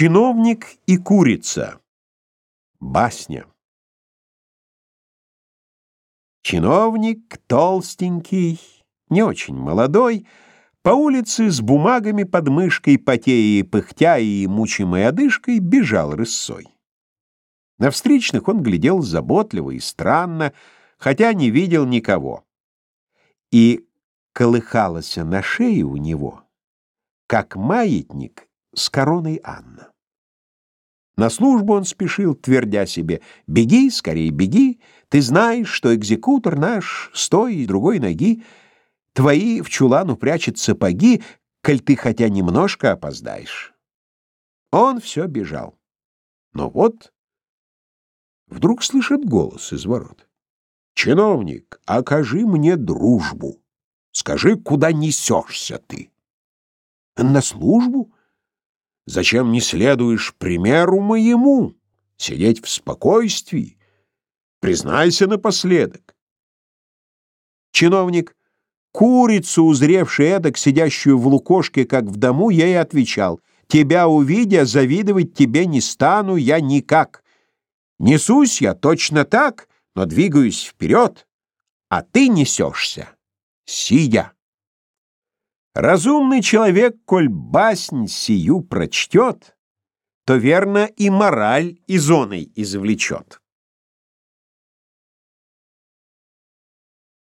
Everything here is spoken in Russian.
Чиновник и курица. Басня. Чиновник толстенький, не очень молодой, по улице с бумагами под мышкой, потея и пыхтя и мучимой одышкой, бежал рысой. На встречных он глядел заботливо и странно, хотя не видел никого. И колыхалась на шее у него, как маятник с короной Анна. На службу он спешил, твердя себе, «Беги, скорее беги, ты знаешь, что экзекутор наш с той и другой ноги, твои в чулан упрячет сапоги, коль ты хотя немножко опоздаешь». Он все бежал. Но вот вдруг слышит голос из ворот. «Чиновник, окажи мне дружбу. Скажи, куда несешься ты?» «На службу?» Зачем не следуешь примеру моему? Сидеть в спокойствии? Признайся напоследок. Чиновник, курицу, узревший эдак, сидящую в лукошке, как в дому, ей отвечал, «Тебя увидя, завидовать тебе не стану я никак. Несусь я точно так, но двигаюсь вперед, а ты несешься, сидя». Разумный человек, коль баснь сию прочтет, то верно и мораль изоной извлечет.